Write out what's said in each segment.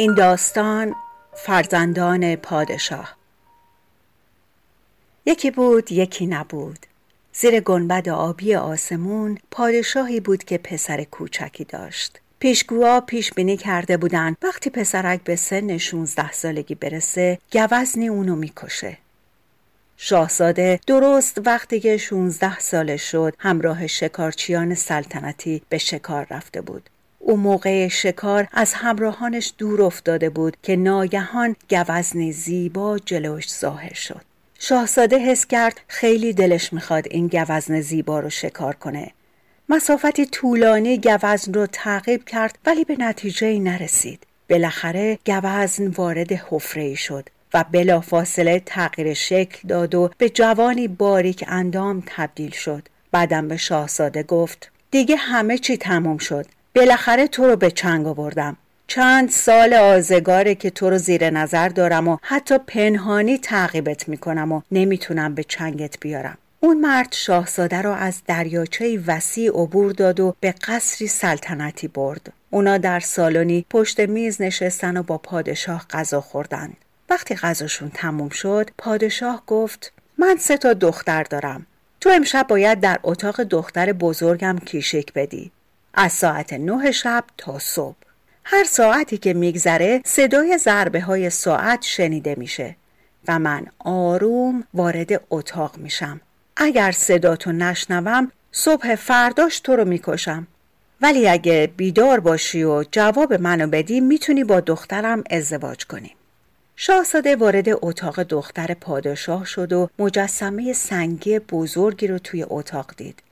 این داستان فرزندان پادشاه. یکی بود یکی نبود. زیر گنبد آبی آسمون پادشاهی بود که پسر کوچکی داشت. پیشگوها پیش بینی کرده بودند. وقتی پسرک به سن 16 سالگی برسه گوزنی اونو می‌کشه. شاهزاده درست وقتی که 16 سالش شد همراه شکارچیان سلطنتی به شکار رفته بود. او موقع شکار از همراهانش دور افتاده بود که ناگهان گوزنی زیبا جلوش ظاهر شد. شاهزاده حس کرد خیلی دلش می‌خواد این گوزن زیبا رو شکار کنه. مسافتی طولانی گوزن رو تعقیب کرد ولی به نتیجه نرسید. بالاخره گوزن وارد حفره شد و بلافاصله تغییر شکل داد و به جوانی باریک اندام تبدیل شد. بعدم به شاهزاده گفت دیگه همه چی تموم شد. بالاخره تو رو به چنگ آوردم. چند سال آزگاره که تو رو زیر نظر دارم و حتی پنهانی تعقیبت می‌کنم و نمی‌تونم به چنگت بیارم. اون مرد شاهزاده را از دریاچه وسیع عبور داد و به قصری سلطنتی برد. اونا در سالنی پشت میز نشستن و با پادشاه غذا خوردند. وقتی غذاشون تموم شد پادشاه گفت من سه تا دختر دارم. تو امشب باید در اتاق دختر بزرگم کیشک بدی. از ساعت نه شب تا صبح. هر ساعتی که میگذره صدای ضربه های ساعت شنیده میشه و من آروم وارد اتاق میشم. اگر صداتو نشنوم صبح فرداش تو رو می‌کشم. ولی اگه بیدار باشی و جواب منو بدی می‌تونی با دخترم ازدواج کنی. شاهزاده وارد اتاق دختر پادشاه شد و مجسمه سنگی بزرگی رو توی اتاق دید.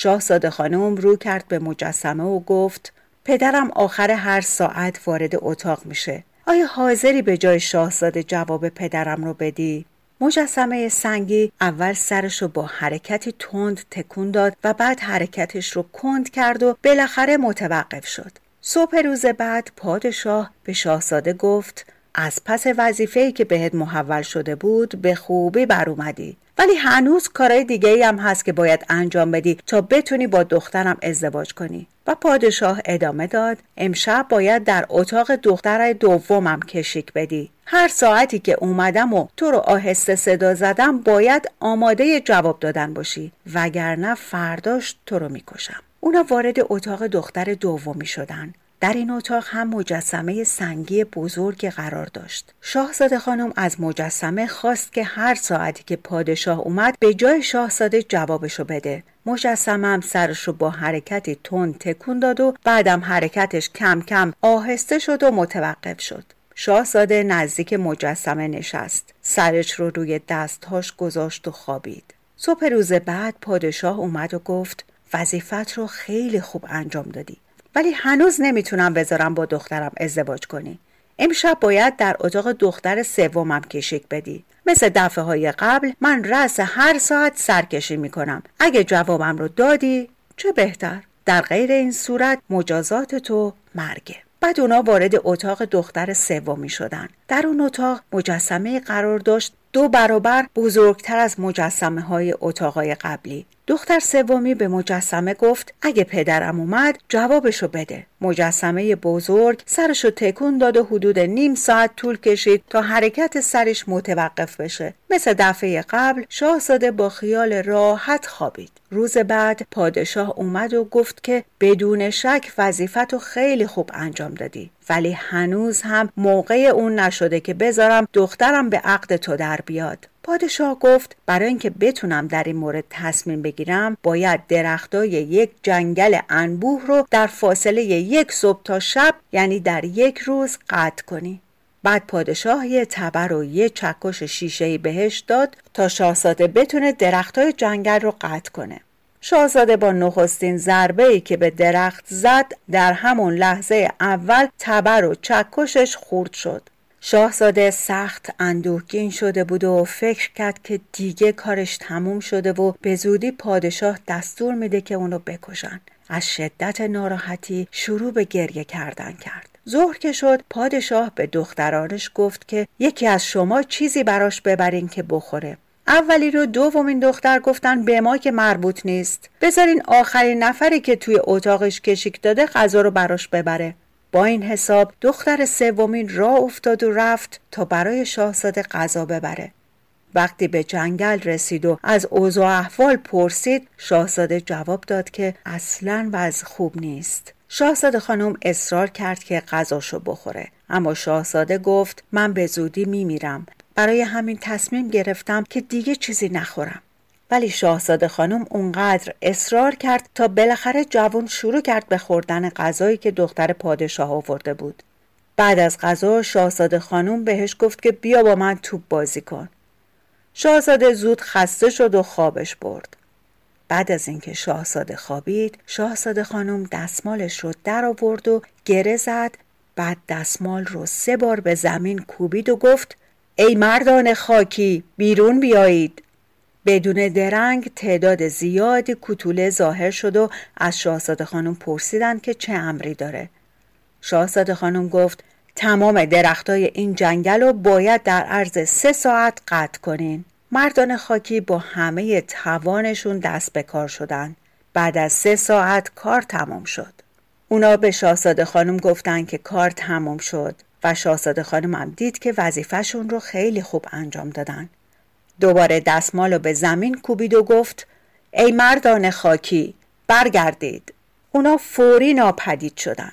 شاهزاده خانم رو کرد به مجسمه و گفت پدرم آخر هر ساعت وارد اتاق میشه آیا حاضری به جای شاهزاده جواب پدرم رو بدی؟ مجسمه سنگی اول سرش رو با حرکتی تند تکون داد و بعد حرکتش رو کند کرد و بالاخره متوقف شد. صبح روز بعد پادشاه به شاهزاده گفت از پس وظیفه‌ای که بهت محول شده بود به خوبی بر اومدی ولی هنوز کارهای دیگه هم هست که باید انجام بدی تا بتونی با دخترم ازدواج کنی. و پادشاه ادامه داد امشب باید در اتاق دختر دومم کشیک بدی. هر ساعتی که اومدم و تو رو آهسته صدا زدم باید آماده جواب دادن باشی. وگرنه فرداش تو رو می‌کشم. اونا وارد اتاق دختر دومی شدن. در این اتاق هم مجسمه سنگی بزرگ قرار داشت. شاهزاده خانم از مجسمه خواست که هر ساعتی که پادشاه اومد به جای شاهزاده جوابشو بده. مجسمه هم سرش رو با حرکتی تند تکون داد و بعدم حرکتش کم کم آهسته شد و متوقف شد. شاهزاده نزدیک مجسمه نشست. سرش رو روی دستهاش گذاشت و خوابید. صبح روز بعد پادشاه اومد و گفت وظیفت رو خیلی خوب انجام دادی. ولی هنوز نمی‌تونم بذارم با دخترم ازدواج کنی. امشب باید در اتاق دختر سومم کشیک بدی. مثل دفعه های قبل من رأس هر ساعت سرکشی می‌کنم. اگه جوابم رو دادی چه بهتر. در غیر این صورت مجازات تو مرگه. بعد اونا وارد اتاق دختر سومی شدن. در اون اتاق مجسمه قرار داشت دو برابر بزرگتر از مجسمه های اتاقای قبلی. دختر سومی به مجسمه گفت اگه پدرم اومد جوابشو بده. مجسمه بزرگ سرشو تکون داد و حدود نیم ساعت طول کشید تا حرکت سرش متوقف بشه. مثل دفعه قبل شاهزاده با خیال راحت خوابید. روز بعد پادشاه اومد و گفت که بدون شک وظیفت خیلی خوب انجام دادی. ولی هنوز هم موقع اون نشده که بذارم دخترم به عقد تو در بیاد. پادشاه گفت برای اینکه بتونم در این مورد تصمیم بگیرم باید درختای یک جنگل انبوه رو در فاصله یک صبح تا شب یعنی در یک روز قطع کنی. بعد پادشاه یه تبر و یه چکش شیشه بهش داد تا شاهزاده بتونه درختای جنگل رو قطع کنه. شاهزاده با نخستین ضربه ای که به درخت زد در همون لحظه اول تبر و چکشش خورد شد. شاهزاده سخت اندوهگین شده بود و فکر کرد که دیگه کارش تموم شده و به زودی پادشاه دستور میده که اونو بکشن. از شدت ناراحتی شروع به گریه کردن کرد. ظهر که شد پادشاه به دخترانش گفت که یکی از شما چیزی براش ببرین که بخوره. اولی رو دومین دختر گفتن به ما که مربوط نیست. بذارین آخرین نفری که توی اتاقش کشیک داده غذا رو براش ببره. با این حساب دختر سومین راه افتاد و رفت تا برای شاهزاده غذا ببره. وقتی به جنگل رسید و از اوضاع احوال پرسید شاهزاده جواب داد که اصلا وضع خوب نیست. شاهزاده خانم اصرار کرد که غذاشو بخوره. اما شاهزاده گفت من به زودی میمیرم. برای همین تصمیم گرفتم که دیگه چیزی نخورم. ولی شاهزاده خانم اونقدر اصرار کرد تا بالاخره جوان شروع کرد به خوردن غذایی که دختر پادشاه آورده بود. بعد از غذا شاهزاده خانم بهش گفت که بیا با من توپ بازی کن. شاهزاده زود خسته شد و خوابش برد. بعد از اینکه شاهزاده خوابید شاهزاده خانم دستمالش رو در آورد و گره زد بعد دستمال رو سه بار به زمین کوبید و گفت ای مردان خاکی بیرون بیایید. بدون درنگ تعداد زیادی کوتوله ظاهر شد و از شاهزاده خانم پرسیدند که چه امری داره. شاهزاده خانم گفت تمام درختای این جنگل رو باید در عرض سه ساعت قطع کنین. مردان خاکی با همه توانشون دست به کار شدن. بعد از سه ساعت کار تمام شد. اونا به شاهزاده خانم گفتن که کار تمام شد. و شاهزاده خانم هم دید که وظیفهشون رو خیلی خوب انجام دادن. دوباره دستمال رو به زمین کوبید و گفت ای مردان خاکی برگردید. اونا فوری ناپدید شدن.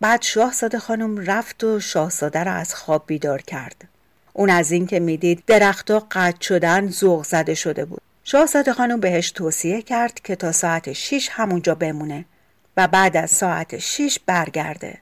بعد شاهزاده خانم رفت و شاهزاده را از خواب بیدار کرد. اون از اینکه می‌دید درختها قطع شدن ذوق زده شده بود. شاهزاده خانم بهش توصیه کرد که تا ساعت 6 همونجا بمونه و بعد از ساعت 6 برگرده.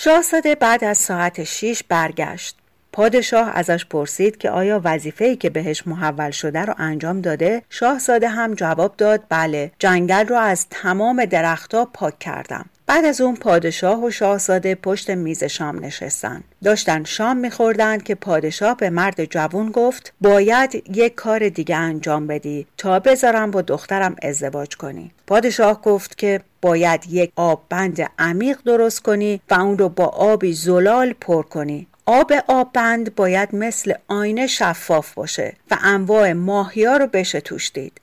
شاهزاده بعد از ساعت 6 برگشت. پادشاه ازش پرسید که آیا وظیفه‌ای که بهش محول شده رو انجام داده؟ شاهزاده هم جواب داد بله جنگل رو از تمام درختها پاک کردم. بعد از اون پادشاه و شاهزاده پشت میز شام نشستن. داشتن شام میخوردن که پادشاه به مرد جوون گفت باید یک کار دیگه انجام بدی تا بذارم با دخترم ازدواج کنی. پادشاه گفت که باید یک آب بند عمیق درست کنی و اون رو با آبی زلال پر کنی آب آببند باید مثل آینه شفاف باشه و انواع ماهیا رو بشه توش دید.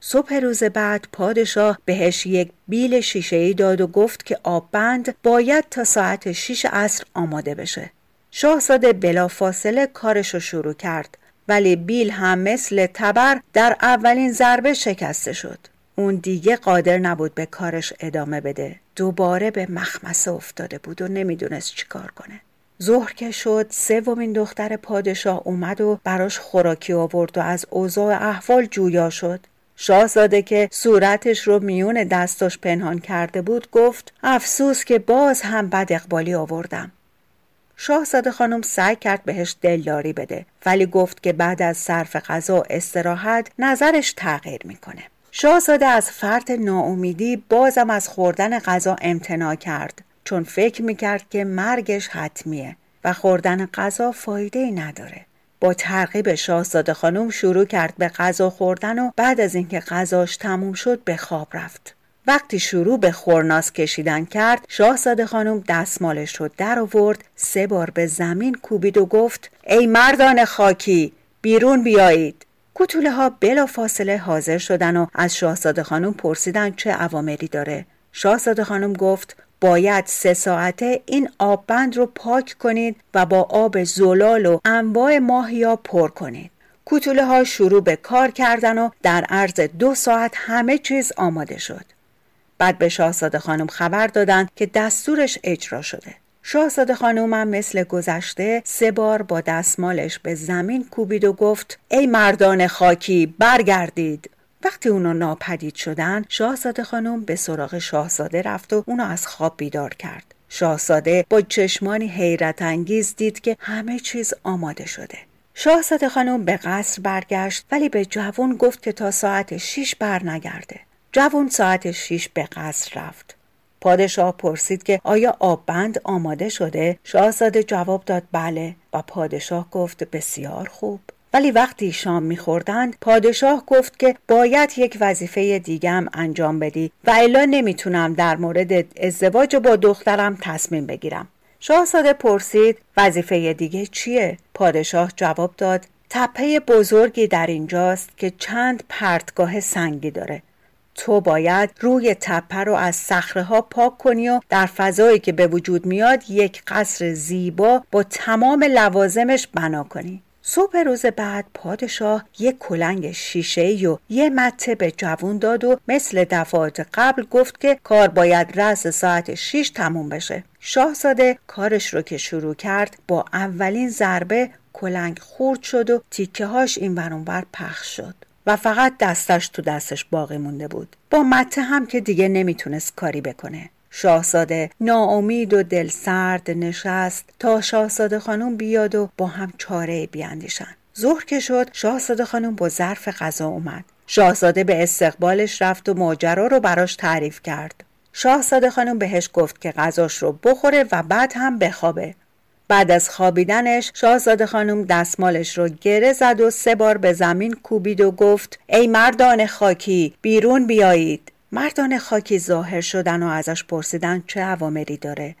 صبح روز بعد پادشاه بهش یک بیل شیشه ای داد و گفت که آببند باید تا ساعت 6 عصر آماده بشه. شاهزاده بلافاصله کارش رو شروع کرد ولی بیل هم مثل تبر در اولین ضربه شکسته شد. اون دیگه قادر نبود به کارش ادامه بده. دوباره به مخمسه افتاده بود و نمی‌دونست چیکار کنه. ظهر که شد سومین دختر پادشاه اومد و براش خوراکی آورد و از اوضاع احوال جویا شد شاهزاده که صورتش رو میون دستاش پنهان کرده بود گفت افسوس که باز هم بد اقبالی آوردم شاهزاده خانم سعی کرد بهش دلداری بده ولی گفت که بعد از صرف غذا و استراحت نظرش تغییر می‌کنه شاهزاده از فرط ناامیدی بازم از خوردن غذا امتناع کرد چون فکر می‌کرد که مرگش حتمیه و خوردن غذا فایده ای نداره. با ترغیب شاهزاده خانم شروع کرد به غذا خوردن و بعد از اینکه غذاش تموم شد به خواب رفت. وقتی شروع به خورناس کشیدن کرد شاهزاده خانم دستمالش رو در آورد سه بار به زمین کوبید و گفت ای مردان خاکی بیرون بیایید کوتوله ها بلا فاصله حاضر شدن و از شاهزاده خانم پرسیدن چه اوامری داره شاهزاده خانم گفت باید سه ساعته این آببند رو پاک کنید و با آب زلال و انواع ماهیا پر کنید. کوتوله ها شروع به کار کردن و در عرض دو ساعت همه چیز آماده شد. بعد به شاهزاده خانم خبر دادن که دستورش اجرا شده. شاهزاده خانم هم مثل گذشته سه بار با دستمالش به زمین کوبید و گفت ای مردان خاکی برگردید. وقتی اونا ناپدید شدن شاهزاده خانم به سراغ شاهزاده رفت و اونو از خواب بیدار کرد. شاهزاده با چشمانی حیرت انگیز دید که همه چیز آماده شده. شاهزاده خانم به قصر برگشت ولی به جوون گفت که تا ساعت شیش بر نگرده جوون ساعت شیش به قصر رفت. پادشاه پرسید که آیا آببند آماده شده؟ شاهزاده جواب داد بله و پادشاه گفت بسیار خوب. ولی وقتی شام میخوردند پادشاه گفت که باید یک وظیفه دیگم انجام بدی و الا نمی‌تونم در مورد ازدواج با دخترم تصمیم بگیرم. شاهزاده پرسید وظیفه دیگه چیه؟ پادشاه جواب داد تپه بزرگی در اینجاست که چند پرتگاه سنگی داره تو باید روی تپه رو از صخره ها پاک کنی و در فضایی که به وجود میاد یک قصر زیبا با تمام لوازمش بنا کنی. صبح روز بعد پادشاه یک کلنگ شیشه و یه مته به جوون داد و مثل دفعات قبل گفت که کار باید رس ساعت 6 تموم بشه. شاهزاده کارش رو که شروع کرد با اولین ضربه کلنگ خورد شد و تیکه هاش این ورانور پخش شد. و فقط دستش تو دستش باقی مونده بود. با مته هم که دیگه نمی‌تونست کاری بکنه. شاهزاده ناامید و دلسرد نشست تا شاهزاده خانم بیاد و با هم چاره بیاندیشن. ظهر که شد شاهزاده خانم با ظرف غذا اومد. شاهزاده به استقبالش رفت و ماجرا رو براش تعریف کرد. شاهزاده خانم بهش گفت که غذاش رو بخوره و بعد هم بخوابه. بعد از خوابیدنش شاهزاده خانم دستمالش رو گره زد و سه بار به زمین کوبید و گفت ای مردان خاکی بیرون بیایید مردان خاکی ظاهر شدن و ازش پرسیدن چه عوامری داره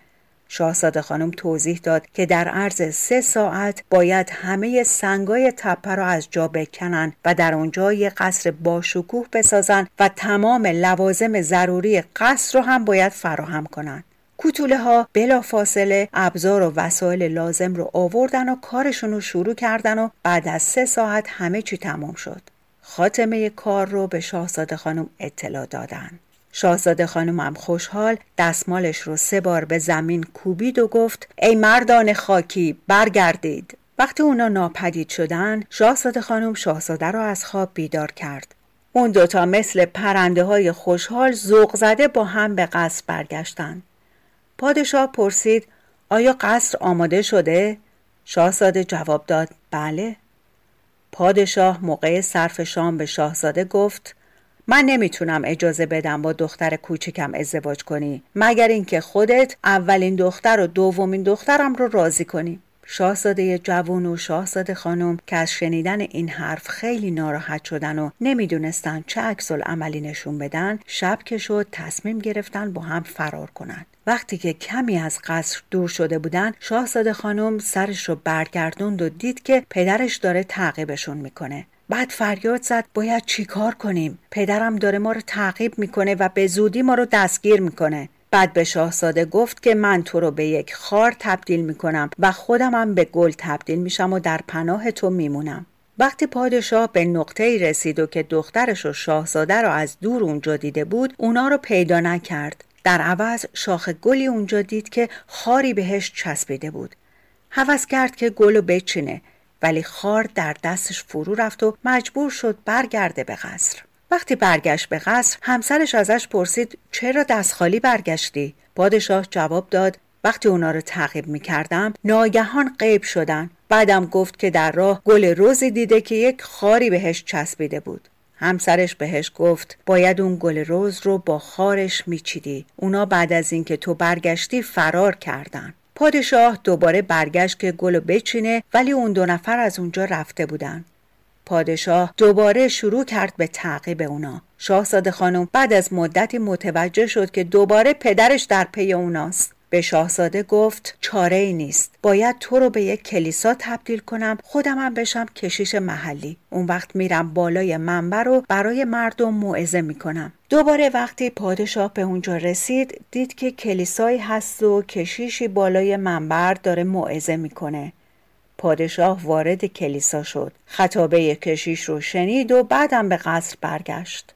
شاهزاده خانم توضیح داد که در عرض سه ساعت باید همه سنگای تپه را از جا بکنن و در اونجا یه قصر باشکوه بسازن و تمام لوازم ضروری قصر رو هم باید فراهم کنند. کوتوله ها بلا فاصله ابزار و وسایل لازم رو آوردن و کارشون رو شروع کردن و بعد از سه ساعت همه چی تمام شد. خاتمه کار رو به شاهزاده خانم اطلاع دادن. شاهزاده خانم هم خوشحال دستمالش رو سه بار به زمین کوبید و گفت ای مردان خاکی برگردید. وقتی اونا ناپدید شدن شاهزاده خانم شاهزاده رو از خواب بیدار کرد. اون دوتا مثل پرنده های خوشحال زوق زده با هم به قصر برگشتن. پادشاه پرسید آیا قصر آماده شده؟ شاهزاده جواب داد بله. پادشاه موقع صرف شام به شاهزاده گفت من نمی‌تونم اجازه بدم با دختر کوچکم ازدواج کنی مگر اینکه خودت اولین دختر و دومین دخترم رو راضی کنی شاهزاده جوون و شاهزاده خانم که از شنیدن این حرف خیلی ناراحت شدن و نمی‌دونستن چه عکس عملی نشون بدن شب که شد تصمیم گرفتن با هم فرار کنند. وقتی که کمی از قصر دور شده بودن شاهزاده خانم سرش رو برگردوند و دید که پدرش داره تعقیبشون می‌کنه. بعد فریاد زد باید چیکار کنیم؟ پدرم داره ما رو تعقیب می‌کنه و به زودی ما رو دستگیر می‌کنه. بعد به شاهزاده گفت که من تو رو به یک خار تبدیل می‌کنم و خودم هم به گل تبدیل میشم و در پناه تو میمونم. وقتی پادشاه به نقطه ای رسید و که دخترش و شاهزاده رو از دور اونجا دیده بود اونا رو پیدا نکرد. در عوض شاخ گلی اونجا دید که خاری بهش چسبیده بود. حوض کرد که گل رو بچینه ولی خار در دستش فرو رفت و مجبور شد برگرده به قصر. وقتی برگشت به قصر همسرش ازش پرسید چرا دست خالی برگشتی؟ پادشاه جواب داد وقتی اونا رو تعقیب می کردم ناگهان غیب شدن. بعدم گفت که در راه گل روزی دیده که یک خاری بهش چسبیده بود. همسرش بهش گفت باید اون گل روز رو با خارش میچیدی. اونا بعد از اینکه تو برگشتی فرار کردن. پادشاه دوباره برگشت که گل بچینه ولی اون دو نفر از اونجا رفته بودن. پادشاه دوباره شروع کرد به تعقیب اونا. شاهزاده خانم بعد از مدتی متوجه شد که دوباره پدرش در پی اوناست. به شاهزاده گفت چاره ای نیست. باید تو رو به یک کلیسا تبدیل کنم خودم هم بشم کشیش محلی. اون وقت میرم بالای منبر رو برای مردم موعظه می‌کنم. دوباره وقتی پادشاه به اونجا رسید دید که کلیسایی هست و کشیشی بالای منبر داره موعظه می‌کنه. پادشاه وارد کلیسا شد. خطابه کشیش رو شنید و بعدم به قصر برگشت.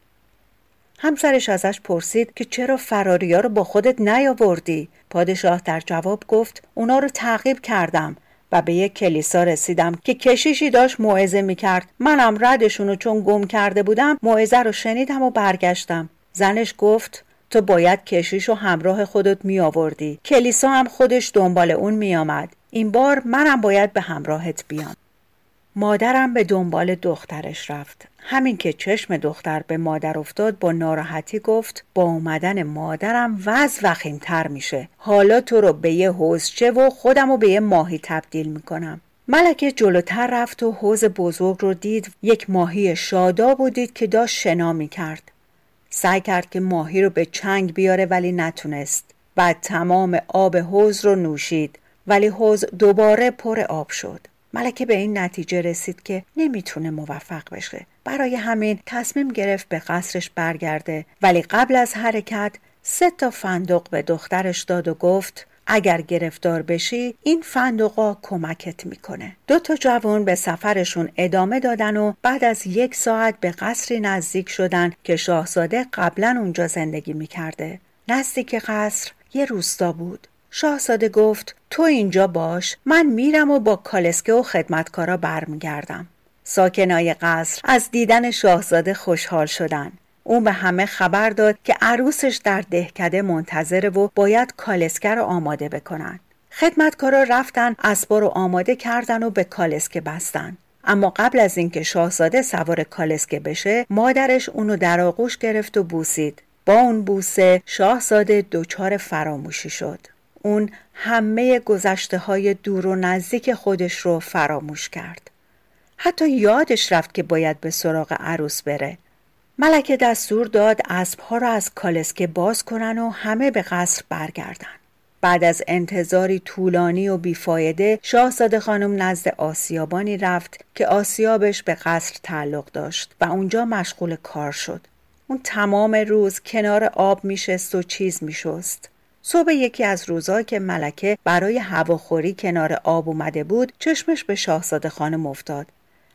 همسرش ازش پرسید که چرا فراریا رو با خودت نیاوردی؟ پادشاه در جواب گفت اونا رو تعقیب کردم و به یک کلیسا رسیدم که کشیشی داشت موعظه می‌کرد. منم ردشونو چون گم کرده بودم موعظه رو شنیدم و برگشتم. زنش گفت تو باید کشیش و همراه خودت می آوردی کلیسا هم خودش دنبال اون می آمد این بار منم باید به همراهت بیام. مادرم به دنبال دخترش رفت. همین که چشم دختر به مادر افتاد با ناراحتی گفت با اومدن مادرم وز وخیمتر میشه. حالا تو رو به یه حوزچه و خودم رو به یه ماهی تبدیل می‌کنم. ملکه جلوتر رفت و حوز بزرگ رو دید. یک ماهی شاداب و دید که داشت شنا می‌کرد. سعی کرد که ماهی رو به چنگ بیاره ولی نتونست. بعد تمام آب حوز رو نوشید. ولی حوز دوباره پر آب شد. ملکه به این نتیجه رسید که نمی‌تونه موفق بشه. برای همین تصمیم گرفت به قصرش برگرده. ولی قبل از حرکت سه تا فندق به دخترش داد و گفت اگر گرفتار بشی این فندقا کمکت می‌کنه. دو تا جوان به سفرشون ادامه دادن و بعد از یک ساعت به قصری نزدیک شدن که شاهزاده قبلا اونجا زندگی می‌کرده. نزدیک قصر یه روستا بود. شاهزاده گفت تو اینجا باش من میرم و با کالسکه و خدمتکارا برمیگردم. ساکنای قصر از دیدن شاهزاده خوشحال شدن. اون به همه خبر داد که عروسش در دهکده منتظره و باید کالسکه رو آماده بکنن. خدمتکارا رفتن اسبا رو آماده کردن و به کالسکه بستن. اما قبل از اینکه شاهزاده سوار کالسکه بشه مادرش اونو در آغوش گرفت و بوسید. با اون بوسه شاهزاده دچار فراموشی شد. اون همه گذشته های دور و نزدیک خودش رو فراموش کرد. حتی یادش رفت که باید به سراغ عروس بره. ملکه دستور داد اسبها را از کالسکه باز کنن و همه به قصر برگردن. بعد از انتظاری طولانی و بیفایده شاهزاده خانم نزد آسیابانی رفت که آسیابش به قصر تعلق داشت و اونجا مشغول کار شد. اون تمام روز کنار آب میشست و چیز میشست. صبح یکی از روزها که ملکه برای هواخوری کنار آب اومده بود چشمش به شاهزاده خانم افتاد.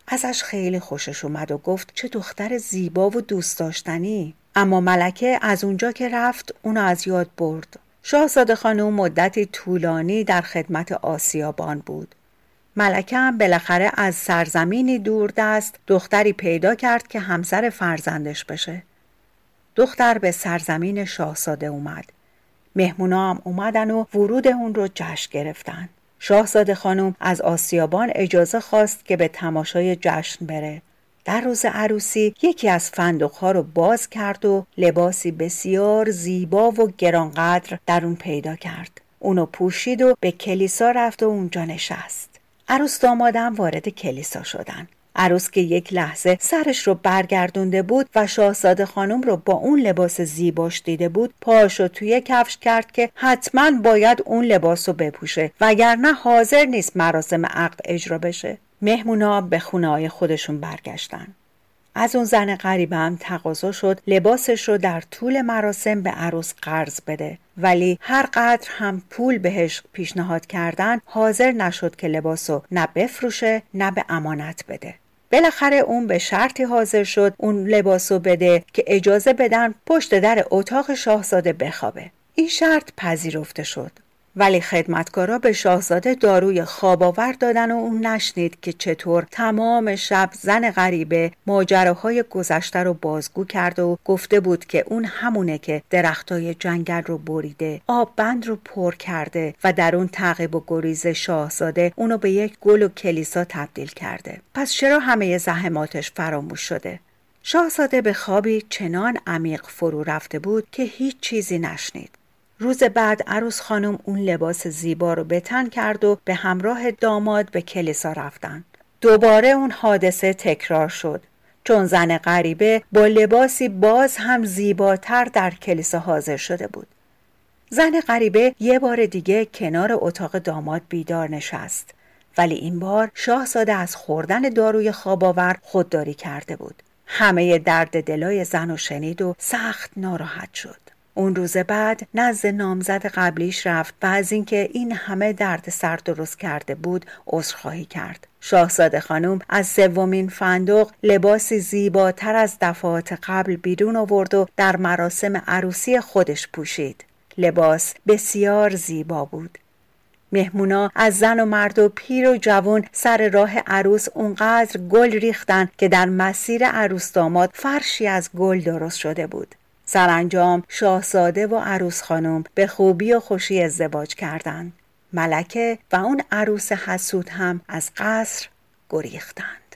ازش خیلی خوشش اومد و گفت چه دختر زیبا و دوست داشتنی. اما ملکه از اونجا که رفت اونو از یاد برد. شاهزاده خانم مدتی طولانی در خدمت آسیابان بود. ملکه هم بالاخره از سرزمینی دور دست دختری پیدا کرد که همسر فرزندش بشه. دختر به سرزمین شاهزاده اومد. مهمونا هم اومدن و ورود اون رو جشن گرفتن. شاهزاده خانم از آسیابان اجازه خواست که به تماشای جشن بره. در روز عروسی یکی از فندقها رو باز کرد و لباسی بسیار زیبا و گرانقدر در اون پیدا کرد. اونو پوشید و به کلیسا رفت و اونجا نشست. عروس دامادم وارد کلیسا شدن. عروس که یک لحظه سرش رو برگردونده بود و شاهزاده خانم رو با اون لباس زیباش دیده بود پاشو توی کفش کرد که حتما باید اون لباس رو بپوشه وگرنه حاضر نیست مراسم عقد اجرا بشه. مهمونا به خونه های خودشون برگشتن. از اون زن غریبه هم تقاضا شد لباسش رو در طول مراسم به عروس قرض بده. ولی هر قدر هم پول بهش پیشنهاد کردن حاضر نشد که لباس رو نه بفروشه نه به امانت بده. بالاخره اون به شرطی حاضر شد اون لباسو بده که اجازه بدن پشت در اتاق شاهزاده بخوابه. این شرط پذیرفته شد. ولی خدمتکارا به شاهزاده داروی خواب آور دادن و اون نشنید که چطور تمام شب زن غریبه ماجراهای گذشته رو بازگو کرده و گفته بود که اون همونه که درختای جنگل رو بریده آب بند رو پر کرده و در اون تعقیب و گریز شاهزاده اونو به یک گل و کلیسا تبدیل کرده. پس چرا همه زحماتش فراموش شده؟ شاهزاده به خوابی چنان عمیق فرو رفته بود که هیچ چیزی نشنید. روز بعد عروس خانم اون لباس زیبا رو به تن کرد و به همراه داماد به کلیسا رفتن. دوباره اون حادثه تکرار شد. چون زن غریبه با لباسی باز هم زیباتر در کلیسا حاضر شده بود. زن غریبه یه بار دیگه کنار اتاق داماد بیدار نشست. ولی این بار شاهزاده از خوردن داروی خواباور خودداری کرده بود. همه درد دلای زن و شنید و سخت ناراحت شد. اون روز بعد نزد نامزد قبلیش رفت و از اینکه این همه درد سر درست کرده بود عذرخواهی کرد. شاهزاده خانم از سومین فندق لباسی زیباتر از دفعات قبل بیرون آورد و در مراسم عروسی خودش پوشید. لباس بسیار زیبا بود. مهمونا از زن و مرد و پیر و جوان سر راه عروس اونقدر گل ریختن که در مسیر عروس داماد فرشی از گل درست شده بود. سرانجام شاهزاده و عروس خانم به خوبی و خوشی ازدواج کردند. ملکه و اون عروس حسود هم از قصر گریختند.